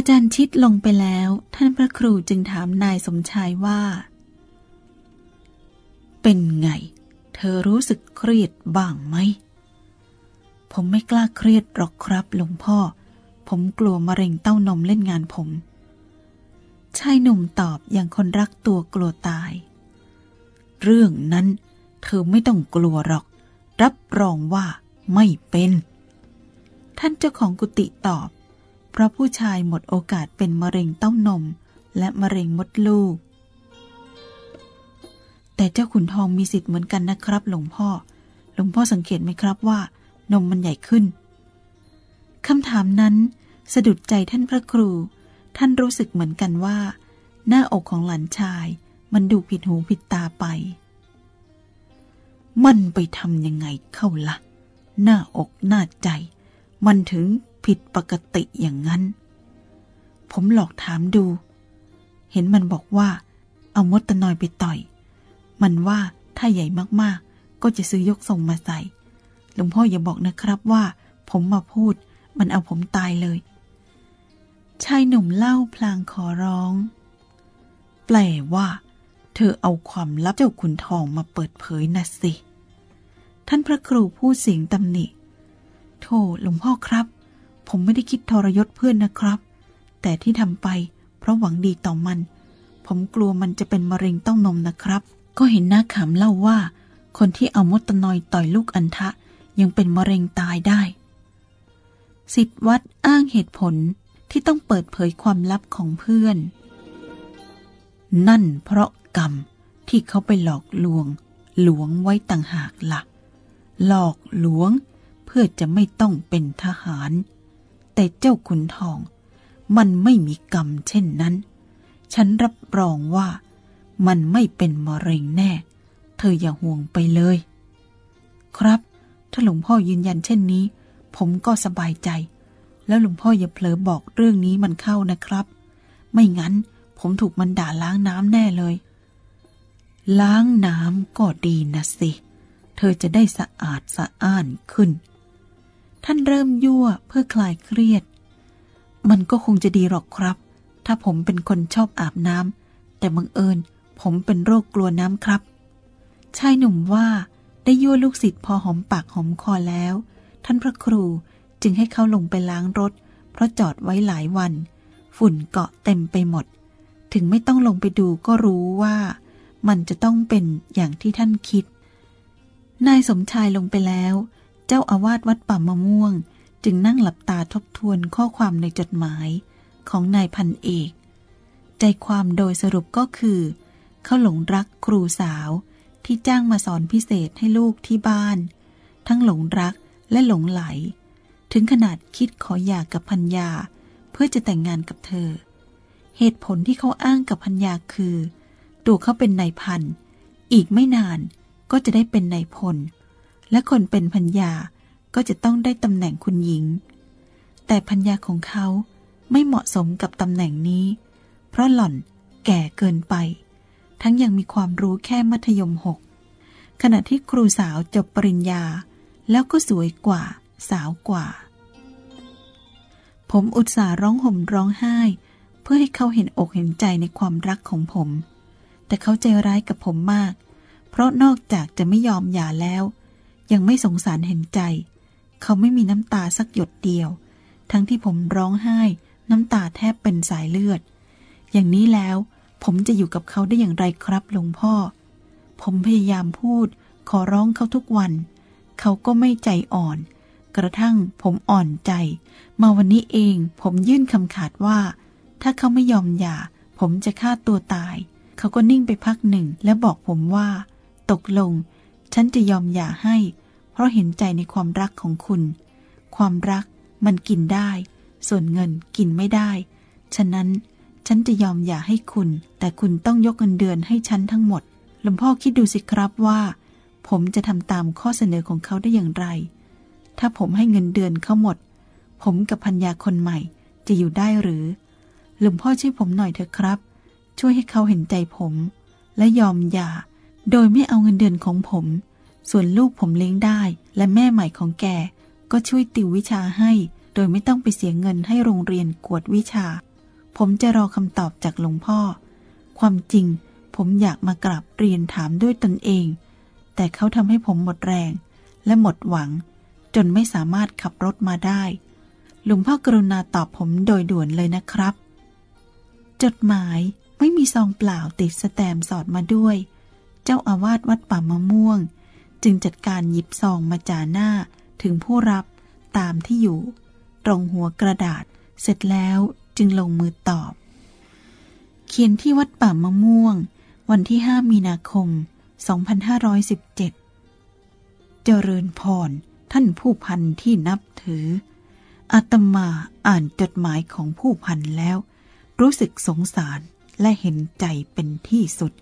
อาจารย์ชิดลงไปแล้ว ท่านพระครูจึงถามนายสมชายว่า เป็นไง เธอรู้สึกเครียดบ้างไหม ผมไม่กล้าเครียดหรอกครับหลวงพ่อ ผมกลัวมะเร็งเต้านมเล่นงานผมชายหนุ่มตอบอย่างคนรักตัวกลัวตาย เรื่องนั้น เธอไม่ต้องกลัวหรอก รับรองว่าไม่เป็น ท่านเจ้าของกุฏิตอบ ราะผู้ชายหมดโอกาสเป็นมะเร็งเต้านม และมะเร็งมดลูก แต่เจ้าขุนทองมีสิทธิ์เหมือนกันนะครับ หลวงพ่อ หลวงพ่อสังเกตไหมครับว่า นมมันใหญ่ขึ้นคำถามนั้น สะดุดใจท่านพระครู ท่านรู้สึกเหมือนกันว่า หน้าอกของหลานชายมันดูผิดหูผิดตาไป มันไปทำยังไงเข้าละ่ะ หน้าอกหน้าใจ มันถึง ผิดปกติอย่างนั้น ผมหลอกถามดู เห็นมันบอกว่า เอามดตะนอยไปต่อย มันว่าถ้าใหญ่มากๆ ก็จะซื้อยกทรงมาใส่ หลวงพ่ออย่าบอกนะครับว่า ผมมาพูด มันเอาผมตายเลย ชายหนุ่มเล่าพลางขอร้อง แปลว่า เธอเอาความลับเจ้าขุนทองมาเปิดเผยนะสิ ท่านพระครูพูดเสียงตำหนิโธ่หลวงพ่อครับ ผมไม่ได้คิดทรยศเพื่อนนะครับ แต่ที่ทำไป เพราะหวังดีต่อมัน ผมกลัวมันจะเป็นมะเร็งต้องนมนะครับ ก็เห็นหน้าขำเล่าว่า คนที่เอามดตนอยต่อยลูกอันทะ ยังเป็นมะเร็งตายได้สิทธวัดอ้างเหตุผลที่ต้องเปิดเผยความลับของเพื่อน นั่นเพราะกรรมที่เขาไปหลอกลวง หลวงไว้ต่างหากละ่ะ หลอกหลวงเพื่อจะไม่ต้องเป็นทหาร แต่เจ้าขุนทอง มันไม่มีกรรมเช่นนั้น ฉันรับรองว่ามันไม่เป็นมะเร็งแน่ เธออย่าห่วงไปเลย ครับ ถ้าหลวงพ่อยืนยันเช่นนี้ ผมก็สบายใจ แล้วหลวงพ่ออย่าเผลอบอกเรื่องนี้มันเข้านะครับ ไม่งั้นผมถูกมันด่าล้างน้ำแน่เลย ล้างน้ำก็ดีนะสิ เธอจะได้สะอาดสะอ้านขึ้น ท่านเริ่มยั่วเพื่อคลายเครียด มันก็คงจะดีหรอกครับ ถ้าผมเป็นคนชอบอาบน้ำแต่บังเอิญผมเป็นโรคกลัวน้ำครับ ชายหนุ่มว่าได้ยั่วลูกศิษย์พอหอมปากหอมคอแล้ว ท่านพระครูจึงให้เขาลงไปล้างรถ เพราะจอดไว้หลายวัน ฝุ่นเกาะเต็มไปหมด ถึงไม่ต้องลงไปดูก็รู้ว่า มันจะต้องเป็นอย่างที่ท่านคิด นายสมชายลงไปแล้ว เจ้าอาวาสวัดป่ามะม่วง จึงนั่งหลับตาทบทวนข้อความในจดหมายของนายพันเอก ใจความโดยสรุปก็คือ เขาหลงรักครูสาวที่จ้างมาสอนพิเศษให้ลูกที่บ้าน ทั้งหลงรักและหลงไหล ถึงขนาดคิดขอหย่ากับพัญญา เพื่อจะแต่งงานกับเธอ เหตุผลที่เขาอ้างกับพัญญาคือ ตัวเขาเป็นนายพัน อีกไม่นานก็จะได้เป็นนายพล และคนเป็นพัญญาก็จะต้องได้ตำแหน่งคุณหญิง แต่พัญญาของเขาไม่เหมาะสมกับตำแหน่งนี้ เพราะหล่อนแก่เกินไป ทั้งยังมีความรู้แค่มัธยมหกขณะที่ครูสาวจบปริญญา แล้วก็สวยกว่า สาวกว่า ผมอุตส่าห์ร้องห่มร้องไห้ เพื่อให้เขาเห็นอกเห็นใจในความรักของผม แต่เขาใจร้ายกับผมมาก เพราะนอกจากจะไม่ยอมหย่าแล้ว ยังไม่สงสารเห็นใจ เขาไม่มีน้ำตาสักหยดเดียว ทั้งที่ผมร้องไห้ น้ำตาแทบเป็นสายเลือด อย่างนี้แล้ว ผมจะอยู่กับเขาได้อย่างไรครับหลวงพ่อ ผมพยายามพูด ขอร้องเขาทุกวัน เขาก็ไม่ใจอ่อน กระทั่งผมอ่อนใจ มาวันนี้เองผมยื่นคำขาดว่า ถ้าเขาไม่ยอมหย่า ผมจะฆ่าตัวตาย เขาก็นิ่งไปพักหนึ่งและบอกผมว่า ตกลง ฉันจะยอมหย่าให้ ราะเห็นใจในความรักของคุณ ความรักมันกินได้ ส่วนเงินกินไม่ได้ ฉะนั้นฉันจะยอมหย่าให้คุณ แต่คุณต้องยกเงินเดือนให้ฉันทั้งหมดหลวงพ่อคิดดูสิครับว่า ผมจะทำตามข้อเสนอของเขาได้อย่างไร ถ้าผมให้เงินเดือนเขาหมด ผมกับพัญญาคนใหม่จะอยู่ได้หรือหลวงพ่อช่วยผมหน่อยเถอะครับ ช่วยให้เขาเห็นใจผม และยอมหย่า โดยไม่เอาเงินเดือนของผม ส่วนลูกผมเลี้ยงได้ และแม่ใหม่ของแก ก็ช่วยติววิชาให้ โดยไม่ต้องไปเสียเงินให้โรงเรียนกวดวิชา ผมจะรอคำตอบจากหลวงพ่อ ความจริง ผมอยากมากราบเรียนถามด้วยตนเอง แต่เขาทำให้ผมหมดแรง และหมดหวัง จนไม่สามารถขับรถมาได้หลวงพ่อกรุณาตอบผมโดยด่วนเลยนะครับ จดหมายไม่มีซองเปล่าติดสแตมสอดมาด้วย เจ้าอาวาสวัดป่ามะม่วง จึงจัดการหยิบซองมาจ่าหน้าถึงผู้รับตามที่อยู่ ตรงหัวกระดาษเสร็จแล้วจึงลงมือตอบ เขียนที่วัดป่ามะม่วง วันที่ 5 มีนาคม 2517 เจริญพร ท่านผู้พันที่นับถือ อาตมาอ่านจดหมายของผู้พันแล้ว รู้สึกสงสารและเห็นใจเป็นที่สุด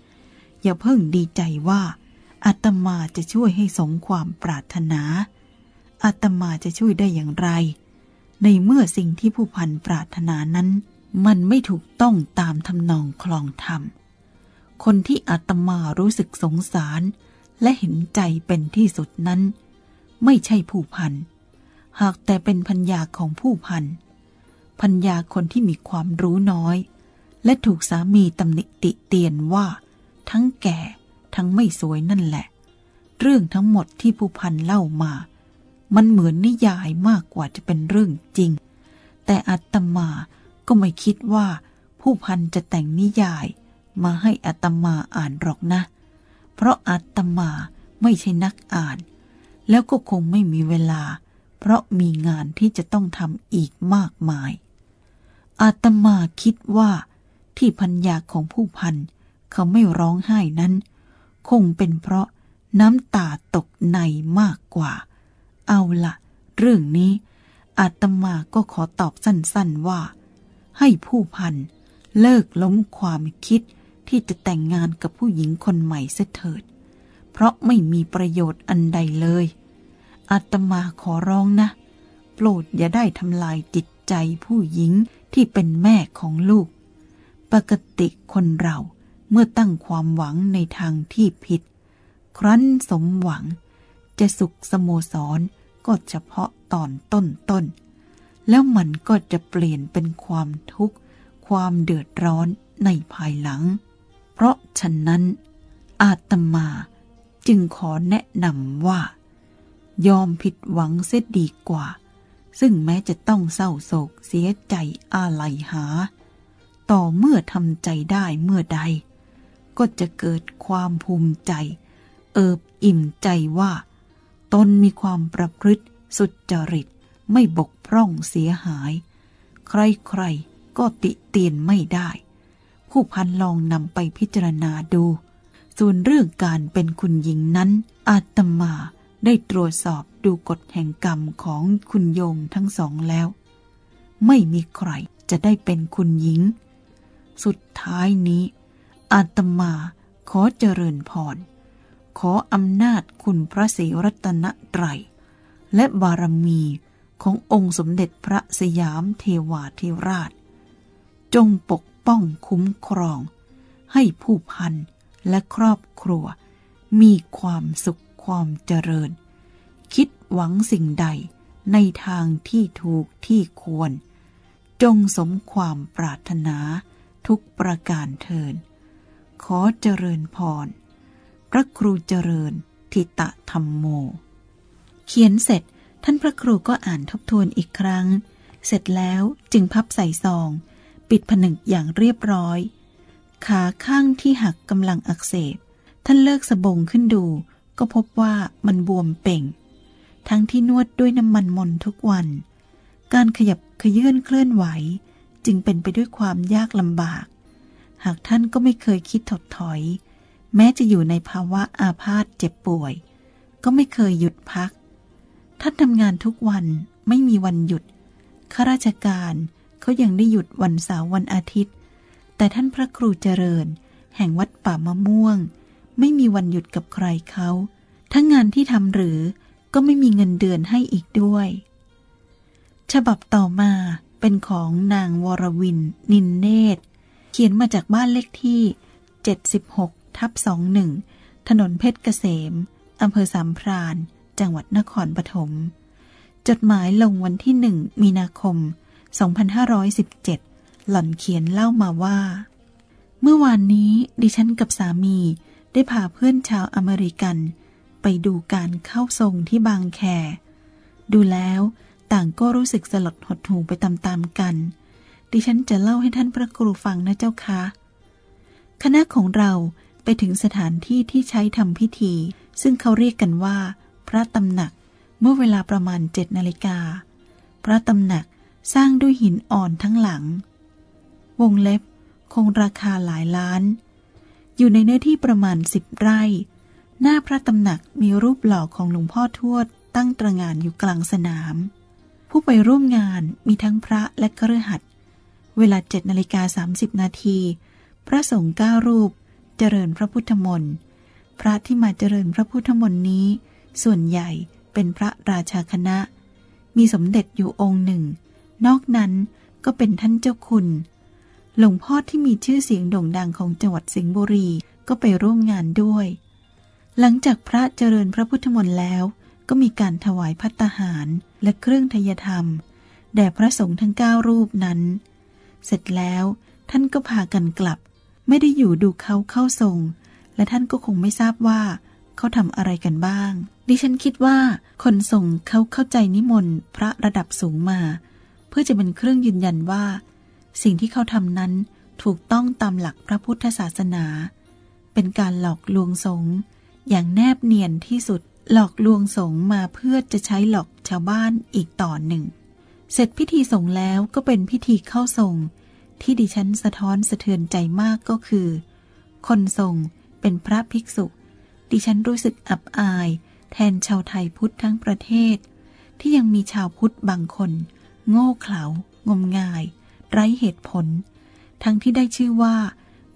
อย่าเพิ่งดีใจว่า อาตมาจะช่วยให้สมความปรารถนาอาตมาจะช่วยได้อย่างไร ในเมื่อสิ่งที่ผู้พันปรารถนานั้น มันไม่ถูกต้องตามทำนองคลองธรรม คนที่อาตมารู้สึกสงสาร และเห็นใจเป็นที่สุดนั้น ไม่ใช่ผู้พัน หากแต่เป็นพัญญาของผู้พันพัญญาคนที่มีความรู้น้อย และถูกสามีตำหนิติเตียนว่า ทั้งแก่ ทั้งไม่สวยนั่นแหละ เรื่องทั้งหมดที่ผู้พันเล่ามา มันเหมือนนิยายมากกว่าจะเป็นเรื่องจริง แต่อัตมาก็ไม่คิดว่า ผู้พันจะแต่งนิยาย มาให้อัตมาอ่านหรอกนะ เพราะอัตมาไม่ใช่นักอ่าน แล้วก็คงไม่มีเวลา เพราะมีงานที่จะต้องทำอีกมากมาย อาตมาคิดว่าที่พัญญาของผู้พัน เขาไม่ร้องไห้นั้น คงเป็นเพราะน้ำตาตกในมากกว่า เอาละเรื่องนี้ อาตมาก็ขอตอบสั้นๆว่า ให้ผู้พันเลิกล้มความคิดที่จะแต่งงานกับผู้หญิงคนใหม่เสียเถิด เพราะไม่มีประโยชน์อันใดเลย อาตมาขอร้องนะ โปรดอย่าได้ทำลายจิตใจผู้หญิงที่เป็นแม่ของลูก ปกติคนเรา เมื่อตั้งความหวังในทางที่ผิด ครั้นสมหวัง จะสุขสโมสรก็เฉพาะตอนต้นต้น แล้วมันก็จะเปลี่ยนเป็นความทุกข์ ความเดือดร้อนในภายหลัง เพราะฉะนั้น อาตมาจึงขอแนะนำว่า ยอมผิดหวังเสียดีกว่า ซึ่งแม้จะต้องเศร้าโศกเสียใจอาลัยหา ต่อเมื่อทำใจได้เมื่อใด ก็จะเกิดความภูมิใจ เอิบอิ่มใจว่า ตนมีความประพฤติสุจริตไม่บกพร่องเสียหาย ใครๆก็ติเตียนไม่ได้ ผู้พันลองนำไปพิจารณาดู ส่วนเรื่องการเป็นคุณหญิงนั้น อาตมาได้ตรวจสอบดูกฎแห่งกรรมของคุณโยมทั้งสองแล้ว ไม่มีใครจะได้เป็นคุณหญิง สุดท้ายนี้ อาตมาขอเจริญพร ขออำนาจคุณพระศรีรัตนตรัย และบารมีขององค์สมเด็จพระสยามเทวาธิราช จงปกป้องคุ้มครอง ให้ผู้พันและครอบครัว มีความสุขความเจริญ คิดหวังสิ่งใดในทางที่ถูกที่ควร จงสมความปรารถนาทุกประการเทิน ขอเจริญพร พระครูเจริญทิตะธรรมโม เขียนเสร็จท่านพระครูก็อ่านทบทวนอีกครั้ง เสร็จแล้วจึงพับใส่ซอง ปิดผนึกอย่างเรียบร้อย ขาข้างที่หักกำลังอักเสบ ท่านเลิกสบงขึ้นดู ก็พบว่ามันบวมเป่ง ทั้งที่นวดด้วยน้ำมันมนทุกวัน การขยับขยื่นเคลื่อนไหว จึงเป็นไปด้วยความยากลำบาก หากท่านก็ไม่เคยคิดถดถอย แม้จะอยู่ในภาวะอาพาธเจ็บป่วย ก็ไม่เคยหยุดพัก ท่านทำงานทุกวันไม่มีวันหยุดข้าราชการเขายังได้หยุดวันเสาร์วันอาทิตย์ แต่ท่านพระครูเจริญ แห่งวัดป่ามะม่วง ไม่มีวันหยุดกับใครเขาทั้งงานที่ทำหรือก็ไม่มีเงินเดือนให้อีกด้วย ฉบับต่อมาเป็นของนางวรวิน นินเนตร ขียนมาจากบ้านเลขที่ 76 ทับ 21 ถนนเพชรเกษม อำเภอสามพราน จังหวัดนครปฐม จดหมายลงวันที่หนึ่งมีนาคม 2517 หล่อนเขียนเล่ามาว่า เมื่อวานนี้ดิฉันกับสามีได้พาเพื่อนชาวอเมริกัน ไปดูการเข้าทรงที่บางแค ดูแล้วต่างก็รู้สึกสลดหดหูไปตามๆกัน ดิฉันจะเล่าให้ท่านพระครูฟังนะเจ้าคะ คณะของเราไปถึงสถานที่ที่ใช้ทำพิธี ซึ่งเขาเรียกกันว่า พระตำหนักเมื่อเวลาประมาณเจ็ดนาฬิกา พระตำหนักสร้างด้วยหินอ่อนทั้งหลัง วงเล็บคงราคาหลายล้าน อยู่ในเนื้อที่ประมาณสิบไร่ หน้าพระตำหนักมีรูปหล่อของหลวงพ่อทวด ตั้งตระงานอยู่กลางสนาม ผู้ไปร่วมงานมีทั้งพระและเครือขัด เวลาเจ็ดนาฬิกาสามสิบนาที พระสงฆ์เก้ารูป เจริญพระพุทธมนต์ พระที่มาเจริญพระพุทธมนต์นี้ ส่วนใหญ่เป็นพระราชาคณะ มีสมเด็จอยู่องค์หนึ่ง นอกนั้นก็เป็นท่านเจ้าคุณ หลวงพ่อที่มีชื่อเสียงโด่งดังของจังหวัดสิงห์บุรีก็ไปร่วมงานด้วย หลังจากพระเจริญพระพุทธมนต์แล้ว ก็มีการถวายพัตตาหารและเครื่องทยธรรม แด่พระสงฆ์ทั้งเก้ารูปนั้น เสร็จแล้วท่านก็พากันกลับ ไม่ได้อยู่ดูเขาเข้าทรง และท่านก็คงไม่ทราบว่า เขาทำอะไรกันบ้าง ดิฉันคิดว่าคนส่งเขาเข้าใจนิมนต์พระระดับสูงมา เพื่อจะเป็นเครื่องยืนยันว่า สิ่งที่เขาทำนั้นถูกต้องตามหลักพระพุทธศาสนา เป็นการหลอกลวงสงฆ์อย่างแนบเนียนที่สุดหลอกลวงสงฆ์มาเพื่อจะใช้หลอกชาวบ้านอีกต่อหนึ่ง เสร็จพิธีส่งแล้วก็เป็นพิธีเข้าทรงที่ดิฉันสะท้อนสะเทือนใจมากก็คือ คนทรงเป็นพระภิกษุ ดิฉันรู้สึกอับอาย แทนชาวไทยพุทธทั้งประเทศ ที่ยังมีชาวพุทธบางคน โง่เขลางมงาย ไร้เหตุผล ทั้งที่ได้ชื่อว่า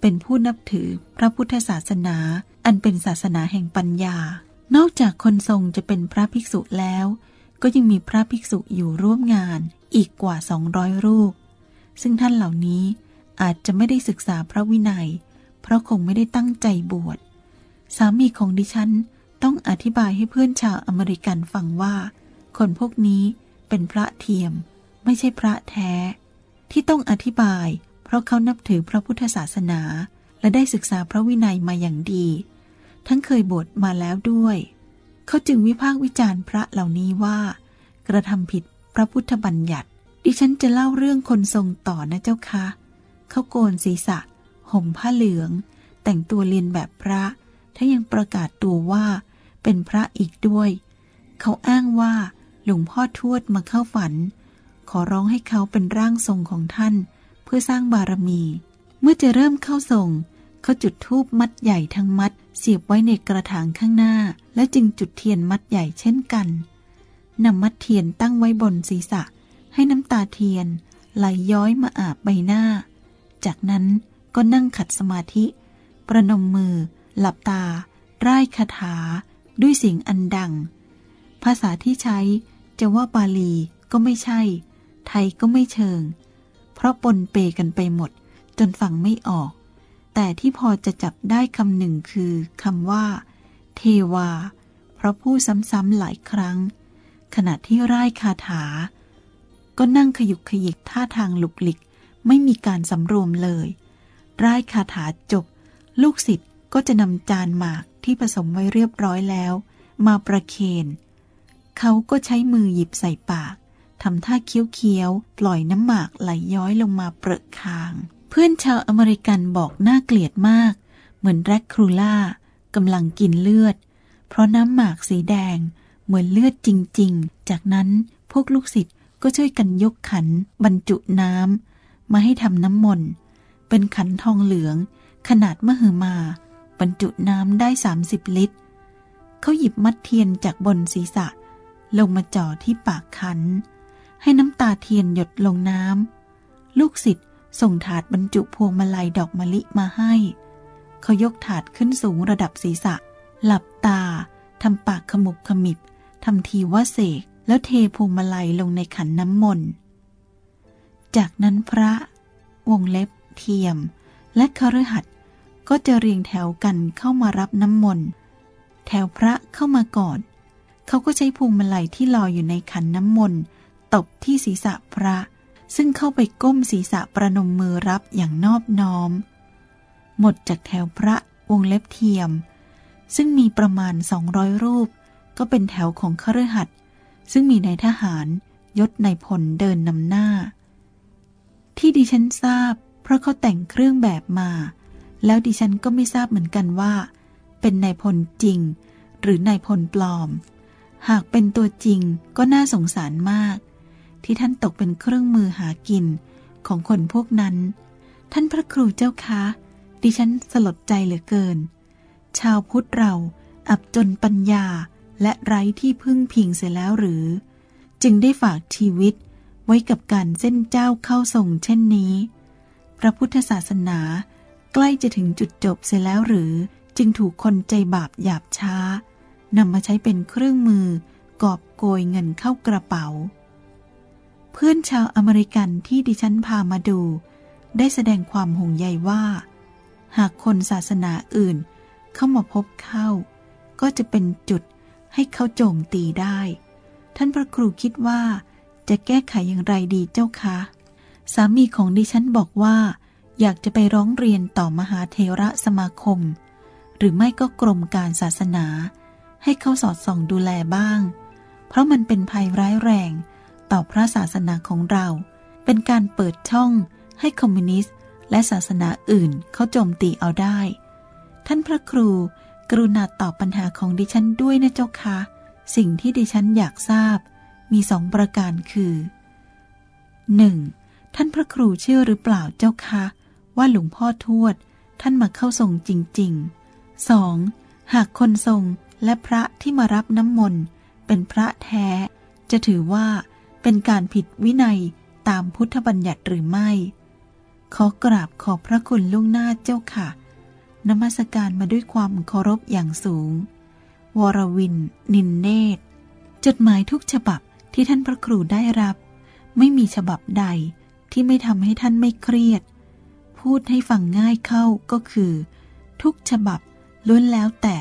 เป็นผู้นับถือพระพุทธศาสนา อันเป็นศาสนาแห่งปัญญา นอกจากคนทรงจะเป็นพระภิกษุแล้ว ก็ยังมีพระภิกษุอยู่ร่วมงานอีกกว่า 200 รูป ซึ่งท่านเหล่านี้อาจจะไม่ได้ศึกษาพระวินัย เพราะคงไม่ได้ตั้งใจบวช สามีของดิฉันต้องอธิบายให้เพื่อนชาวอเมริกันฟังว่า คนพวกนี้เป็นพระเทียม ไม่ใช่พระแท้ ที่ต้องอธิบาย เพราะเขานับถือพระพุทธศาสนา และได้ศึกษาพระวินัยมาอย่างดี ทั้งเคยบวชมาแล้วด้วย เขาจึงวิพากษ์วิจารณ์พระเหล่านี้ว่า กระทำผิดพระพุทธบัญญัติ ดิฉันจะเล่าเรื่องคนทรงต่อนะเจ้าคะเขาโกนศีรษะ ห่มผ้าเหลือง แต่งตัวเรียนแบบพระ ถ้ายังประกาศตัวว่า เป็นพระอีกด้วย เขาอ้างว่าหลวงพ่อทวดมาเข้าฝัน ขอร้องให้เขาเป็นร่างทรงของท่าน เพื่อสร้างบารมี เมื่อจะเริ่มเข้าทรงเขาจุดธูปมัดใหญ่ทั้งมัด เสียบไว้ในกระถางข้างหน้า แล้วจึงจุดเทียนมัดใหญ่เช่นกันนำมัดเทียนตั้งไว้บนศีรษะ ให้น้ำตาเทียนไหลย้อยมาอาบใบหน้า จากนั้นก็นั่งขัดสมาธิ ประนมมือ หลับตา ร่ายคาถา ด้วยเสียงอันดัง ภาษาที่ใช้จะว่าบาลีก็ไม่ใช่ ไทยก็ไม่เชิง เพราะปนเปกันไปหมด จนฟังไม่ออก แต่ที่พอจะจับได้คำหนึ่งคือคำว่า เทวา เพราะพูดซ้ำๆหลายครั้ง ขณะที่ร่ายคาถา ก็นั่งขยุกขยิกท่าทางหลุกหลิก ไม่มีการสำรวมเลย ร่ายคาถาจบ ลูกศิษย์ก็จะนำจานหมากที่ผสมไว้เรียบร้อยแล้ว มาประเคน เขาก็ใช้มือหยิบใส่ปากทำท่าเคี้ยวๆปล่อยน้ำหมากไหลย้อยลงมาเปรอะคาง เพื่อนชาวอเมริกันบอกน่าเกลียดมาก เหมือนแรคครูล่ากำลังกินเลือด เพราะน้ำหมากสีแดง เหมือนเลือดจริง ๆ จากนั้นพวกลูกศิษย์ก็ช่วยกันยกขันบรรจุน้ำมาให้ทำน้ำมนต์ เป็นขันทองเหลือง ขนาดมหึมา บรรจุน้ำได้ 30 ลิตร เขาหยิบมัดเทียนจากบนศีรษะ ลงมาจ่อที่ปากขัน ให้น้ำตาเทียนหยดลงน้ำลูกศิษย์ ส่งถาดบรรจุพวงมาลัยดอกมะลิมาให้ เขายกถาดขึ้นสูงระดับศีรษะ หลับตาทำปากขมุบขมิบทำทีว่าเสกแล้วเทพวงมาลัยลงในขันน้ำมนต์ จากนั้นพระ วงเล็บ เทียม และคฤหัสถ์ก็จะเรียงแถวกันเข้ามารับน้ำมนต์ แถวพระเข้ามาก่อน เขาก็ใช้พวงมาลัยที่ลอยอยู่ในขันน้ำมนต์ตบที่ศีรษะพระ ซึ่งเข้าไปก้มศีรษะประนมมือรับอย่างนอบน้อม หมดจากแถวพระวงเล็บเทียม ซึ่งมีประมาณสองร้อยรูป ก็เป็นแถวของคฤหัสถ์ซึ่งมีนายทหารยศนายพลเดินนำหน้า ที่ดิฉันทราบ เพราะเขาแต่งเครื่องแบบมา แล้วดิฉันก็ไม่ทราบเหมือนกันว่า เป็นนายพลจริง หรือนายพลปลอม หากเป็นตัวจริงก็น่าสงสารมาก ที่ท่านตกเป็นเครื่องมือหากินของคนพวกนั้น ท่านพระครูเจ้าคะ ดิฉันสลดใจเหลือเกิน ชาวพุทธเราอับจนปัญญาและไร้ที่พึ่งพิงเสียแล้วหรือ จึงได้ฝากชีวิตไว้กับการเส้นเจ้าเข้าทรงเช่นนี้ พระพุทธศาสนาใกล้จะถึงจุดจบเสียแล้วหรือ จึงถูกคนใจบาปหยาบช้านำมาใช้เป็นเครื่องมือ กอบโกยเงินเข้ากระเป๋า เพื่อนชาวอเมริกันที่ดิฉันพามาดู ได้แสดงความห่วงใยว่า หากคนศาสนาอื่นเข้ามาพบเข้า ก็จะเป็นจุดให้เขาโจมตีได้ ท่านพระครูคิดว่าจะแก้ไขอย่างไรดีเจ้าคะ สามีของดิฉันบอกว่า อยากจะไปร้องเรียนต่อมหาเทระสมาคม หรือไม่ก็กรมการศาสนา ให้เขาสอดส่องดูแลบ้าง เพราะมันเป็นภัยร้ายแรง ต่อพระศาสนาของเรา เป็นการเปิดช่องให้คอมมิวนิสต์ และศาสนาอื่นเขาโจมตีเอาได้ ท่านพระครูกรุณาตอบปัญหาของดิฉันด้วยนะเจ้าคะ สิ่งที่ดิฉันอยากทราบ มีสองประการคือ 1. ท่านพระครูเชื่อหรือเปล่าเจ้าคะ ว่าหลวงพ่อทวด ท่านมาเข้าทรงจริงๆ 2. หากคนทรงและพระที่มารับน้ำมนต์เป็นพระแท้ จะถือว่า เป็นการผิดวินัยตามพุทธบัญญัติหรือไม่ ขอกราบขอบพระคุณล่วงหน้าเจ้าค่ะ นมัสการมาด้วยความเคารพอย่างสูง วรวิน นินเนตจดหมายทุกฉบับที่ท่านพระครูได้รับ ไม่มีฉบับใดที่ไม่ทำให้ท่านไม่เครียด พูดให้ฟังง่ายเข้าก็คือ ทุกฉบับล้วนแล้วแต่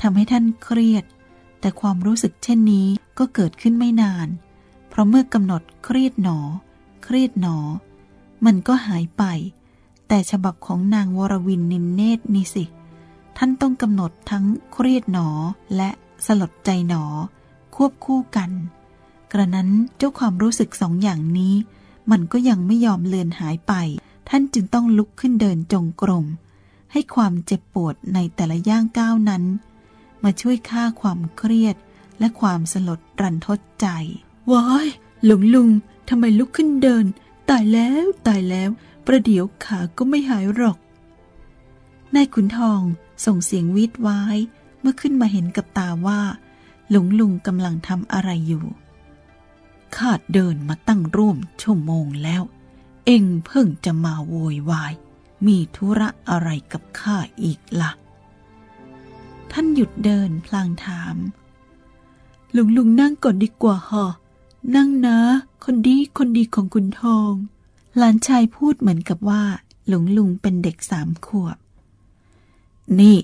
ทำให้ท่านเครียด แต่ความรู้สึกเช่นนี้ก็เกิดขึ้นไม่นาน ราะเมื่อกำหนดเครียดหนอ เครียดหนอ มันก็หายไป แต่ฉบับของนางวรวินนินเนตนี่สิ ท่านต้องกำหนดทั้งเครียดหนอและสลดใจหนอ ควบคู่กัน กระนั้นเจ้าความรู้สึกสองอย่างนี้ มันก็ยังไม่ยอมเลือนหายไป ท่านจึงต้องลุกขึ้นเดินจงกรม ให้ความเจ็บปวดในแต่ละย่างก้าวนั้น มาช่วยฆ่าความเครียดและความสลดรันทดใจ ว้ายหลวงลุงทำไมลุกขึ้นเดิน ตายแล้วตายแล้ว ประเดี๋ยวขาก็ไม่หายหรอกนายขุนทองส่งเสียงวีดวายเมื่อขึ้นมาเห็นกับตาว่า หลวงลุงกำลังทำอะไรอยู่ข้าเดินมาตั้งร่วมชั่วโมงแล้ว เอ็งเพิ่งจะมาโวยวาย มีธุระอะไรกับข้าอีกละ่ะ ท่านหยุดเดินพลางถาม ลุงลุงนั่งก่อนดีกว่าฮะ นั่งนะ คนดีคนดีของคุณทอง หลานชายพูดเหมือนกับว่า หลวงลุงเป็นเด็กสามขวบ นี่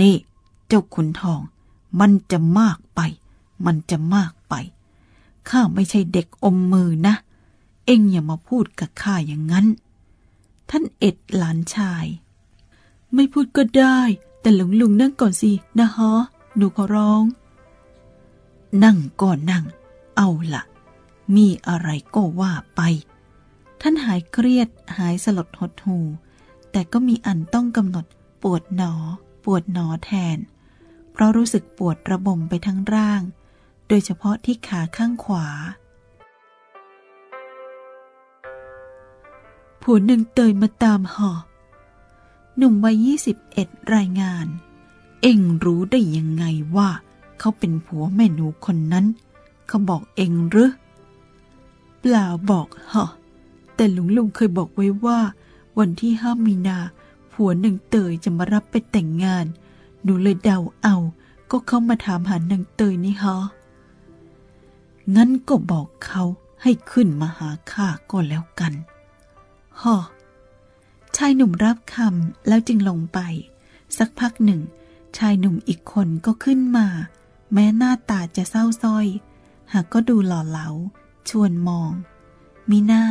นี่ เจ้าขุนทอง มันจะมากไป มันจะมากไป ข้าไม่ใช่เด็กอมมือนะ เอ็งอย่ามาพูดกับข้าอย่างนั้น ท่านเอ็ดหลานชาย ไม่พูดก็ได้ แต่หลวงลุงนั่งก่อนสินะฮะหนูขอร้อง นั่งก่อนนั่ง เอาละ มีอะไรก็ว่าไป ท่านหายเครียดหายสลดหดหู แต่ก็มีอันต้องกำหนดปวดหนอ ปวดหนอแทน เพราะรู้สึกปวดระบมไปทั้งร่าง โดยเฉพาะที่ขาข้างขวา ผัวหนึ่งเตยมาตามหอหนุ่มวัยยี่สิบเอ็ดรายงาน เอ็งรู้ได้ยังไงว่า เขาเป็นผัวแม่หนูคนนั้น เขาบอกเอ็งหรือ เปล่าบอกหอแต่หลวงลุงเคยบอกไว้ว่า วันที่ห้ามีนาผัวหนึ่งเตยจะมารับไปแต่งงาน หนูเลยเดาเอา ก็เข้ามาถามหานางเตยนี่ฮะงั้นก็บอกเขาให้ขึ้นมาหาข้าก็แล้วกันฮอชายหนุ่มรับคำแล้วจึงลงไป สักพักหนึ่ง ชายหนุ่มอีกคนก็ขึ้นมา แม้หน้าตาจะเศร้าส้อย หากก็ดูหล่อเหลา ชวนมอง มีหน้า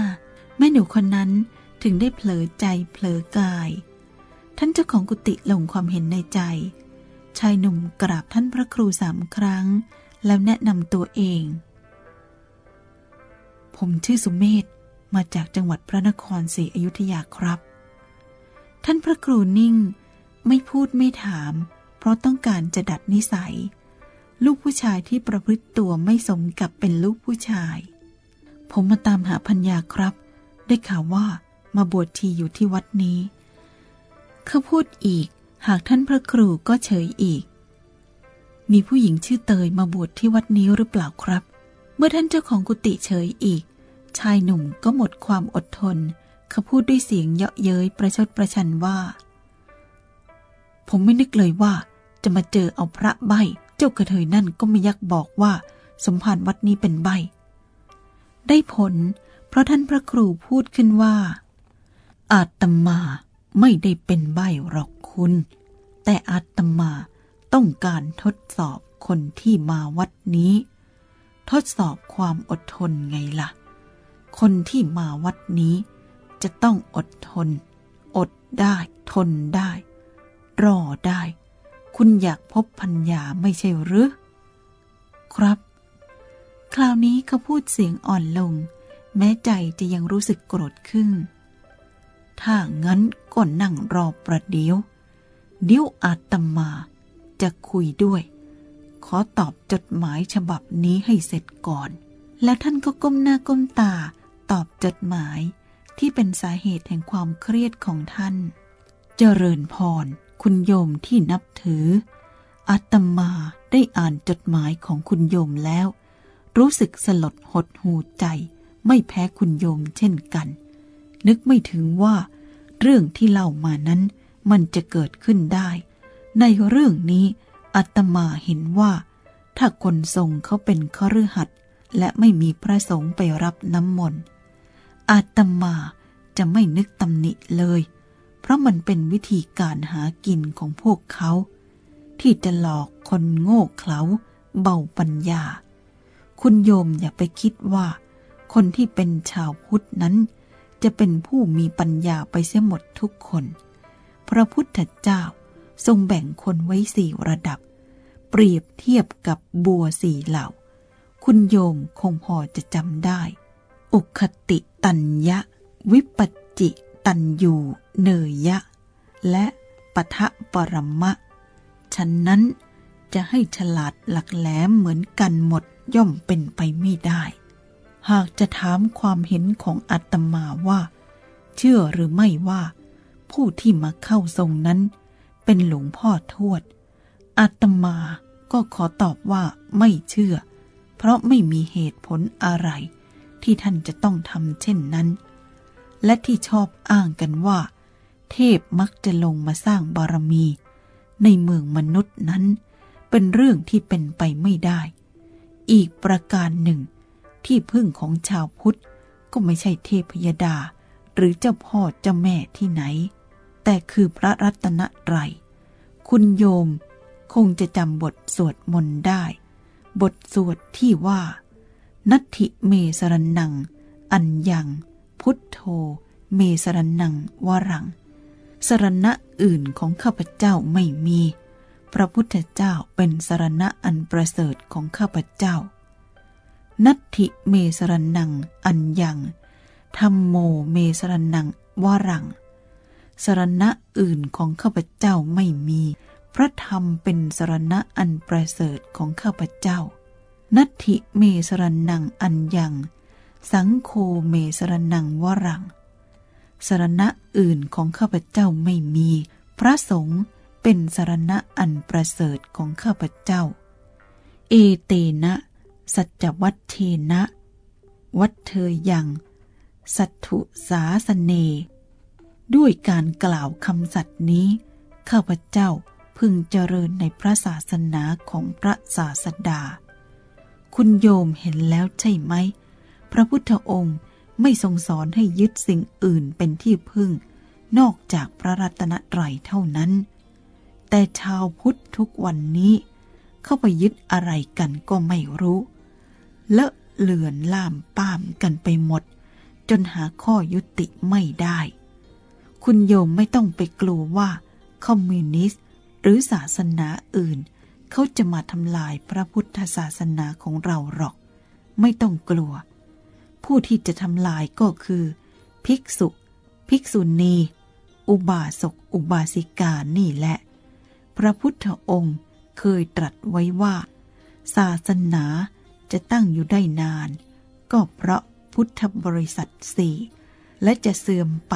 แม่หนูคนนั้นถึงได้เผลอใจเผลอกาย ท่านเจ้าของกุฏิลงความเห็นในใจ ชายหนุ่มกราบท่านพระครูสามครั้ง แล้วแนะนำตัวเอง ผมชื่อสุมเมธมาจากจังหวัดพระนครศรีอยุธยาครับ ท่านพระครูนิ่ง ไม่พูดไม่ถาม เพราะต้องการจะดัดนิสัย ลูกผู้ชายที่ประพฤติตัวไม่สมกับเป็นลูกผู้ชาย ผมมาตามหาพัญญาครับ ได้ข่าวว่ามาบวชทีอยู่ที่วัดนี้ เขาพูดอีก หากท่านพระครูก็เฉยอีก มีผู้หญิงชื่อเตยมาบวชที่วัดนี้หรือเปล่าครับ เมื่อท่านเจ้าของกุฏิเฉยอีก ชายหนุ่มก็หมดความอดทน เขาพูดด้วยเสียงเยาะเย้ยประชดประชันว่า ผมไม่นึกเลยว่า จะมาเจอเอาพระใบ เจ้ากระเทยนั่นก็ไม่ยักบอกว่า สมภารวัดนี้เป็นใบ ได้ผล เพราะท่านพระครูพูดขึ้นว่า อาตมาไม่ได้เป็นใบหรอกคุณ แต่อาตมาต้องการทดสอบคนที่มาวัดนี้ ทดสอบความอดทนไงล่ะ คนที่มาวัดนี้ จะต้องอดทน อดได้ทนได้ รอได้ คุณอยากพบพัญญาไม่ใช่หรือ ครับ คราวนี้เขาพูดเสียงอ่อนลง แม้ใจจะยังรู้สึกโกรธขึ้น ถ้างั้นก็นั่งรอประเดี๋ยว เดี๋ยวอาตมาจะคุยด้วย ขอตอบจดหมายฉบับนี้ให้เสร็จก่อน แล้วท่านก็ก้มหน้าก้มตาตอบจดหมายที่เป็นสาเหตุแห่งความเครียดของท่าน เจริญพร คุณโยมที่นับถืออาตมาได้อ่านจดหมายของคุณโยมแล้ว รู้สึกสลดหดหูใจ ไม่แพ้คุณโยมเช่นกัน นึกไม่ถึงว่า เรื่องที่เล่ามานั้น มันจะเกิดขึ้นได้ ในเรื่องนี้อาตมาเห็นว่า ถ้าคนทรงเขาเป็นคฤหัสถ์และไม่มีพระสงฆ์ไปรับน้ำมนต์อาตมาจะไม่นึกตำหนิเลย เพราะมันเป็นวิธีการหากินของพวกเขา ที่จะหลอกคนโง่เขลาเบาปัญญา คุณโยมอย่าไปคิดว่า คนที่เป็นชาวพุทธนั้น จะเป็นผู้มีปัญญาไปเสียหมดทุกคน พระพุทธเจ้าทรงแบ่งคนไว้สี่ระดับ เปรียบเทียบกับบัวสี่เหล่า คุณโยมคงพอจะจำได้ อุคติตัญญะ วิปจิตัญยูเนยยะ และปทะปรมะ ฉะนั้น จะให้ฉลาดหลักแหลมเหมือนกันหมดย่อมเป็นไปไม่ได้ หากจะถามความเห็นของอาตมาว่า เชื่อหรือไม่ว่า ผู้ที่มาเข้าทรงนั้น เป็นหลวงพ่อทวดอาตมาก็ขอตอบว่าไม่เชื่อ เพราะไม่มีเหตุผลอะไร ที่ท่านจะต้องทำเช่นนั้น และที่ชอบอ้างกันว่า เทพมักจะลงมาสร้างบารมี ในเมืองมนุษย์นั้น เป็นเรื่องที่เป็นไปไม่ได้ อีกประการหนึ่ง ที่พึ่งของชาวพุทธก็ไม่ใช่เทพยดา หรือเจ้าพ่อเจ้าแม่ที่ไหน แต่คือพระรัตนตรัยคุณโยมคงจะจำบทสวดมนต์ได้ บทสวดที่ว่า นัตถิเมสรนัง อัญญัง พุทโธ เมสรนังวรัง สรณะอื่นของข้าพเจ้าไม่มี ระพุทธเจ้าเป็นสรณะอันประเสริฐของข้าพเจ้า นัตถิเมสรนังอัญญังธรรมโมเมสรนังวรัง สรณะอื่นของข้าพเจ้าไม่มี พระธรรมเป็นสรณะอันประเสริฐของข้าพเจ้า นัตถิเมสรนังอัญญัง สังโฆเมสรนังวรัง สรณะอื่นของข้าพเจ้าไม่มี พระสงฆ์ เป็นสรณะอันประเสริฐของข้าพเจ้า เอเตนะ สัจวัตเทนะ วัดเธอยัง สัตถุสาสเน ด้วยการกล่าวคำสัตย์นี้ ข้าพเจ้าพึงเจริญในพระศาสนาของพระศาสดา คุณโยมเห็นแล้วใช่ไหม พระพุทธองค์ไม่ทรงสอนให้ยึดสิ่งอื่นเป็นที่พึ่ง นอกจากพระรัตนตรัยเท่านั้น แต่ชาวพุทธทุกวันนี้ เข้าไปยึดอะไรกันก็ไม่รู้และเลือนล่ามป้ามกันไปหมด จนหาข้อยุติไม่ได้ คุณโยมไม่ต้องไปกลัวว่า คอมมิวนิสต์ หรือศาสนาอื่น เขาจะมาทำลายพระพุทธศาสนาของเราหรอก ไม่ต้องกลัว ผู้ที่จะทำลายก็คือ ภิกษุ ภิกษุณี อุบาสก อุบาสิกานี่แหละ พระพุทธองค์เคยตรัสไว้ว่า ศาสนาจะตั้งอยู่ได้นาน ก็เพราะพุทธบริษัทสี่และจะเสื่อมไป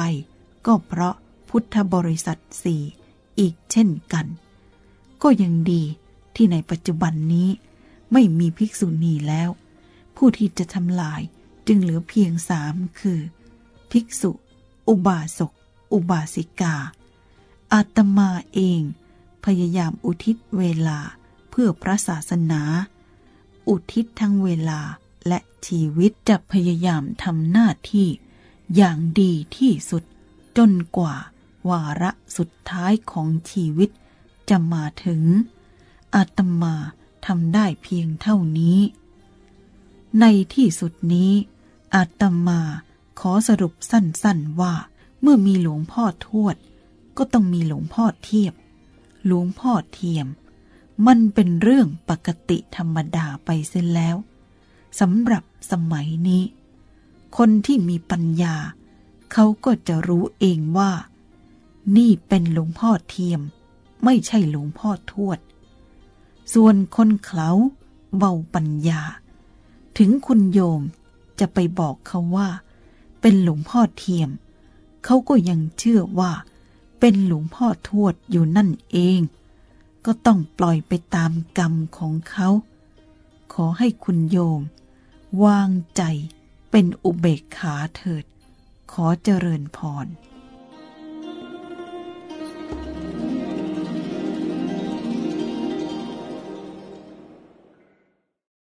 ก็เพราะพุทธบริษัทสี่อีกเช่นกัน ก็ยังดีที่ในปัจจุบันนี้ ไม่มีภิกษุณีแล้ว ผู้ที่จะทำลายจึงเหลือเพียงสามคือ ภิกษุ อุบาสก อุบาสิกา อาตมาเอง พยายามอุทิศเวลาเพื่อพระศาสนา อุทิศทั้งเวลาและชีวิตจะพยายามทำหน้าที่ อย่างดีที่สุดจนกว่า วาระสุดท้ายของชีวิตจะมาถึง อาตมาทำได้เพียงเท่านี้ ในที่สุดนี้ อาตมาขอสรุปสั้นๆว่า เมื่อมีหลวงพ่อทวด ก็ต้องมีหลวงพ่อเทียบ หลวงพ่อเทียม มันเป็นเรื่องปกติธรรมดาไปเสียแล้วสำหรับสมัยนี้ คนที่มีปัญญา เขาก็จะรู้เองว่า นี่เป็นหลวงพ่อเทียม ไม่ใช่หลวงพ่อทวด ส่วนคนเขาเบาปัญญา ถึงคุณโยมจะไปบอกเขาว่า เป็นหลวงพ่อเทียม เขาก็ยังเชื่อว่า เป็นหลวงพ่อทวดอยู่นั่นเอง ก็ต้องปล่อยไปตามกรรมของเขา ขอให้คุณโยม วางใจเป็นอุเบกขาเถิด ขอเจริญพร